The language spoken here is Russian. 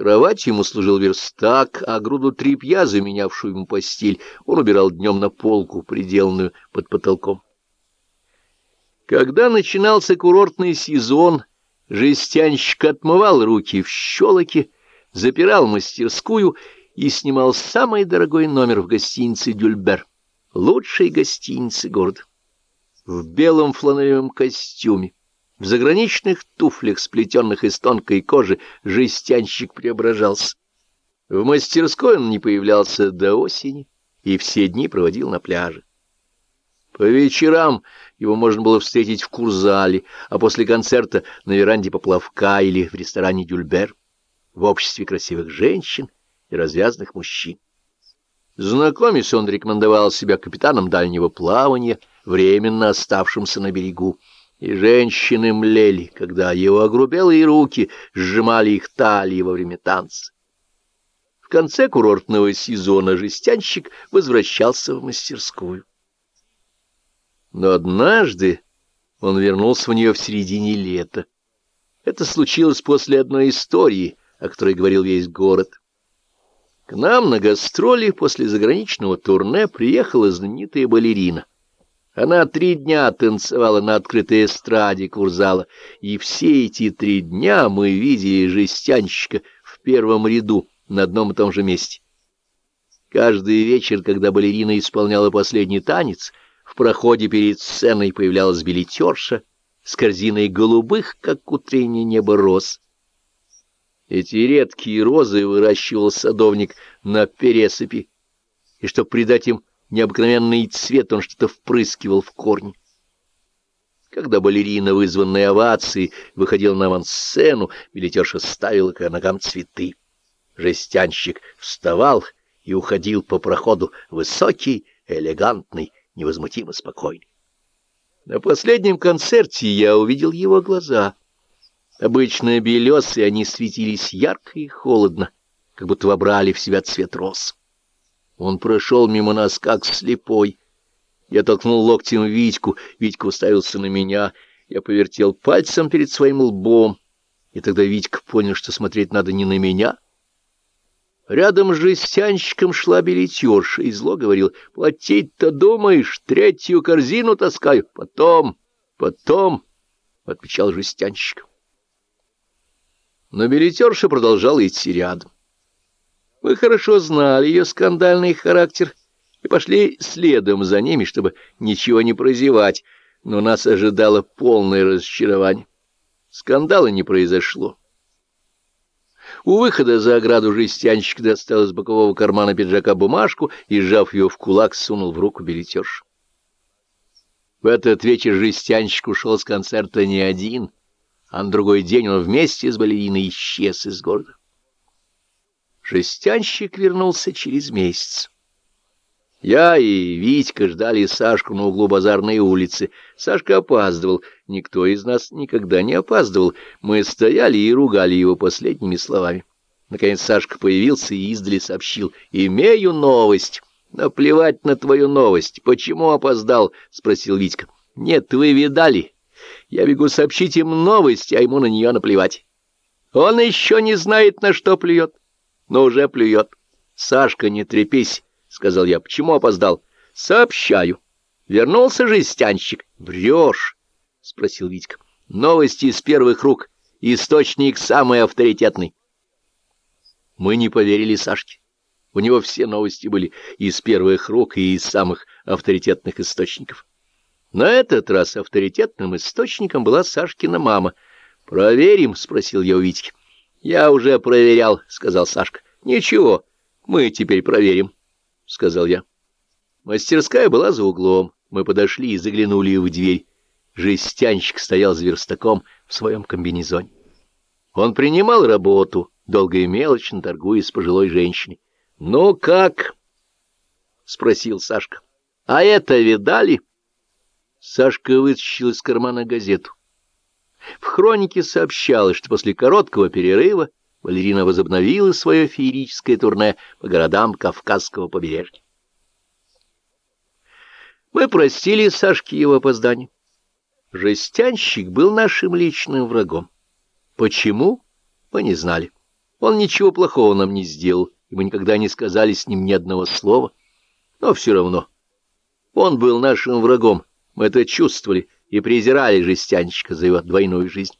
Кровать ему служил верстак, а груду тряпья, заменявшую ему постель, он убирал днем на полку, приделанную под потолком. Когда начинался курортный сезон, жестянщик отмывал руки в щелоке, запирал мастерскую и снимал самый дорогой номер в гостинице «Дюльбер», лучшей гостинице города. В белом фланелевом костюме, в заграничных туфлях, сплетенных из тонкой кожи, жестянщик преображался. В мастерской он не появлялся до осени и все дни проводил на пляже. По вечерам его можно было встретить в курзале, а после концерта на веранде поплавка или в ресторане «Дюльбер» в обществе красивых женщин и развязных мужчин. Знакомясь, он рекомендовал себя капитаном дальнего плавания, временно оставшимся на берегу, и женщины млели, когда его огрубелые руки сжимали их талии во время танца. В конце курортного сезона жестянщик возвращался в мастерскую. Но однажды он вернулся в нее в середине лета. Это случилось после одной истории, о которой говорил весь город. К нам на гастроли после заграничного турне приехала знаменитая балерина. Она три дня танцевала на открытой эстраде курзала, и все эти три дня мы видели жестянщика в первом ряду на одном и том же месте. Каждый вечер, когда балерина исполняла последний танец, в проходе перед сценой появлялась билетерша с корзиной голубых, как утреннее небо, роз. Эти редкие розы выращивал садовник на пересыпи, и чтобы придать им необыкновенный цвет, он что-то впрыскивал в корни. Когда балерина, вызванная овацией, выходила на авансцену, билетерша ставила к ногам цветы. Жестянщик вставал и уходил по проходу, высокий, элегантный, невозмутимо спокойный. На последнем концерте я увидел его глаза. Обычно белесые, они светились ярко и холодно, как будто вобрали в себя цвет роз. Он прошел мимо нас, как слепой. Я толкнул локтем Витьку, Витька уставился на меня. Я повертел пальцем перед своим лбом, и тогда Витька понял, что смотреть надо не на меня. Рядом с жестянщиком шла билетерша, и зло говорил, «Платить-то думаешь, третью корзину таскаю, потом, потом», — отвечал жестянщик. Но билетерша продолжала идти рядом. Мы хорошо знали ее скандальный характер и пошли следом за ними, чтобы ничего не прозевать, но нас ожидало полное разочарование. Скандала не произошло. У выхода за ограду жестянщик достал из бокового кармана пиджака бумажку и, сжав ее в кулак, сунул в руку билетерш. В этот вечер жестянщик ушел с концерта не один, а на другой день он вместе с балериной исчез из города. Жестянщик вернулся через месяц. Я и Витька ждали Сашку на углу базарной улицы. Сашка опаздывал. Никто из нас никогда не опаздывал. Мы стояли и ругали его последними словами. Наконец Сашка появился и издали сообщил. «Имею новость». «Наплевать на твою новость. Почему опоздал?» — спросил Витька. «Нет, вы видали. Я бегу сообщить им новость, а ему на нее наплевать. Он еще не знает, на что плюет» но уже плюет. «Сашка, не трепись», — сказал я. «Почему опоздал?» «Сообщаю. Вернулся жестянщик». «Врешь», — спросил Витька. «Новости из первых рук. Источник самый авторитетный». Мы не поверили Сашке. У него все новости были из первых рук и из самых авторитетных источников. На этот раз авторитетным источником была Сашкина мама. «Проверим?» — спросил я у Витьки. «Я уже проверял», — сказал Сашка. «Ничего, мы теперь проверим», — сказал я. Мастерская была за углом. Мы подошли и заглянули в дверь. Жестянщик стоял за верстаком в своем комбинезоне. Он принимал работу, долго и мелочно торгуя с пожилой женщиной. «Ну как?» — спросил Сашка. «А это видали?» Сашка вытащил из кармана газету. В хронике сообщалось, что после короткого перерыва балерина возобновила свое феерическое турне по городам Кавказского побережья. Мы простили Сашке его опоздание. Жестянщик был нашим личным врагом. Почему? Мы не знали. Он ничего плохого нам не сделал, и мы никогда не сказали с ним ни одного слова. Но все равно он был нашим врагом, мы это чувствовали и презирали жестянщика за его двойную жизнь.